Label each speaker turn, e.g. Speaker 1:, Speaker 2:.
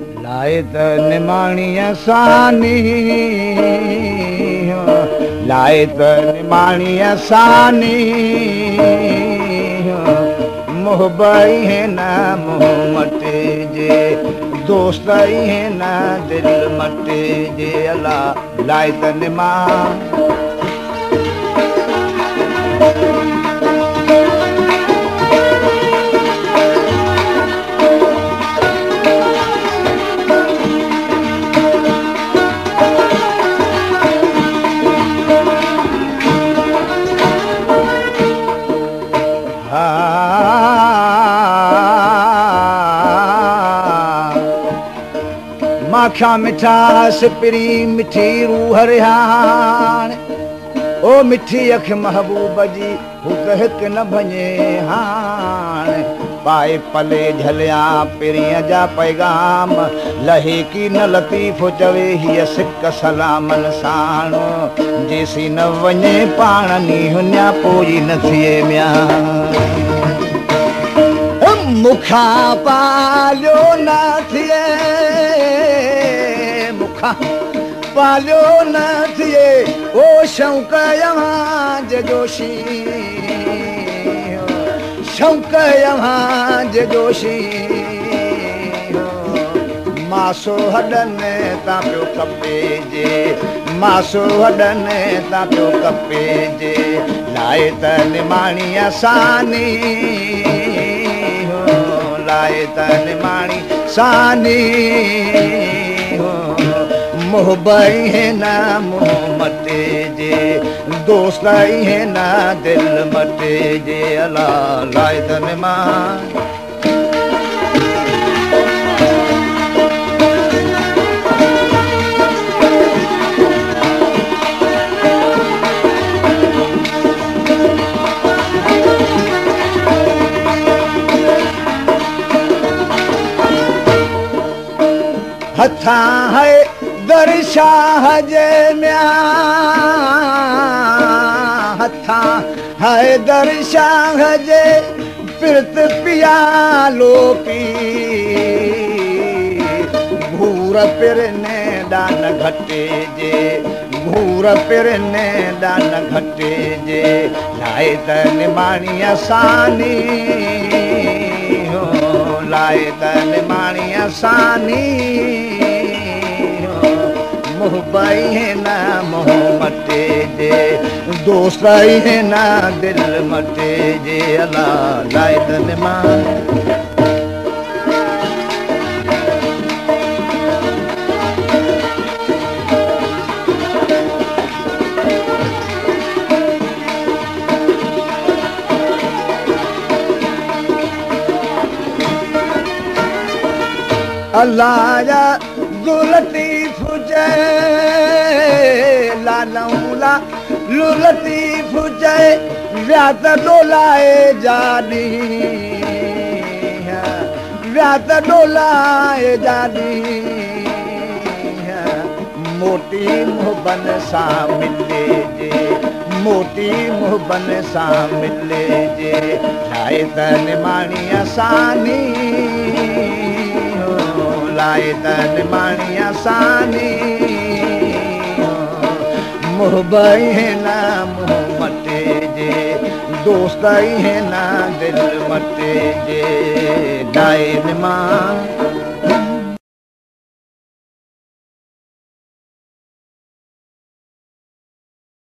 Speaker 1: लाए त निमाणीअ सानी। लाए त निमाणीअ सानी। मोहबाई न मटे जे दोस्त है न दिल मटे जे। अल्लाह लाए त निमा ماکا مٺا سپري مٺي روهه رهاڻ. او مٺي اک محبوب جي هو ته هڪ نه ڀڃي هاڻ. پائي پلي جهليا پريءَ جا پيگام لهي ڪه نه لطيف چوي هيءَ سڪ سلامن ساڻ. جيسي نه وڃي پاڻ ني هنيا پوءِ نه ٿئي ميا. مکا پاليو نه ٿئي مکا پاليو نه ٿئي او شوق يوهان جوشي. شوق يوهان جوشي. ماسو هڏن تان پيو کپي جي ماسو هڏن تان پيو کپي جي. لاءِ ته نماڻي اساني لاءِ ته نماڻي ساني मोहबाई है न मोह मटे जे दोस्त है न दिल मटे जे अला लाए त निमाणी हथां है दर्शाह जे म्या हथां। है दर्शाह जे पिरत पियालो पी घूर पिरने दान घटे जे घूर पिरने दान घटे जे। लाए त निमाणी असानी लाए त निमाणी असानी मोहबाई है न मोह मटे जे दोस्त है न दिल मटे जे अला लाए त निमाणी अल्लाह جا لطيف جي لالولا لطيف جي ويا ته ڊولائي جاني موٽي مهبن سان ملي جي موٽي مهبن سان ملي جي ته نماڻي मोहबाई है न मुंह मटे जे। दोस्त है न दिल मटे जे। लाए निमाण